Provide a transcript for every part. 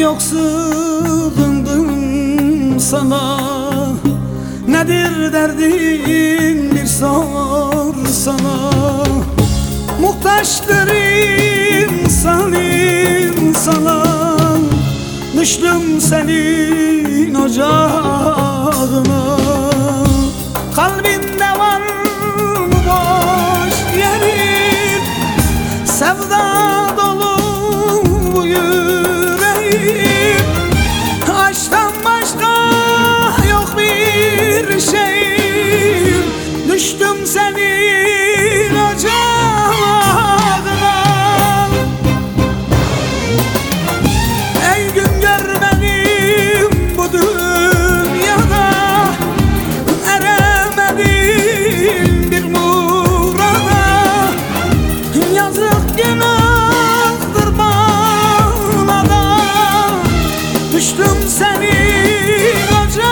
yok sığındım sana. Nedir derdin bir sor sana. Muhtaçtır insan insana. Düştüm senin ocağına. Kalbinde var mı boş yerin? Sevda Düştüm senin ocağına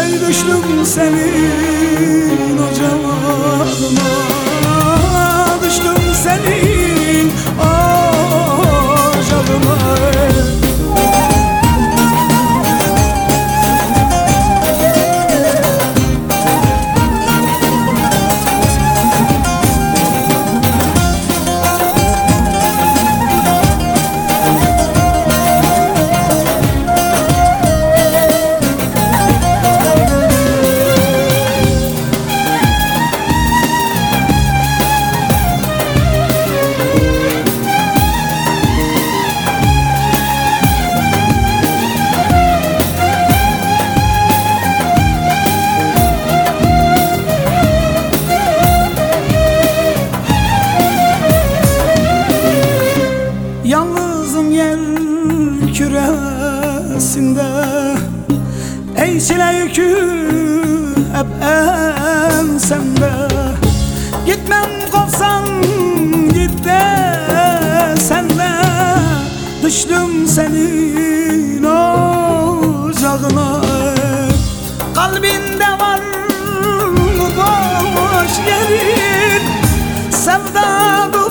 Ey düştüm senin ocağına çile yükü hep ensemde Gitmem kopsan git de sen Düştüm senin ocağına. Kalbinde var mı boş yerin. Sevda dolu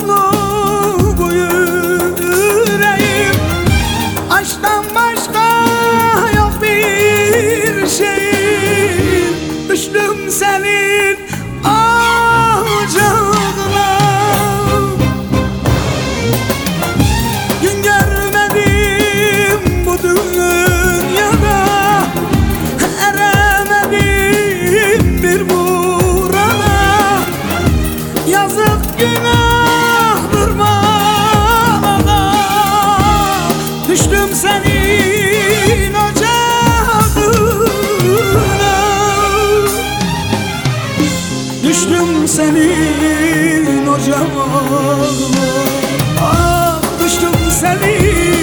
senin ocağına Gün görmedim bu dünyada Eremedim bir murada Yazık günahtır ocağına Ah düştüm senin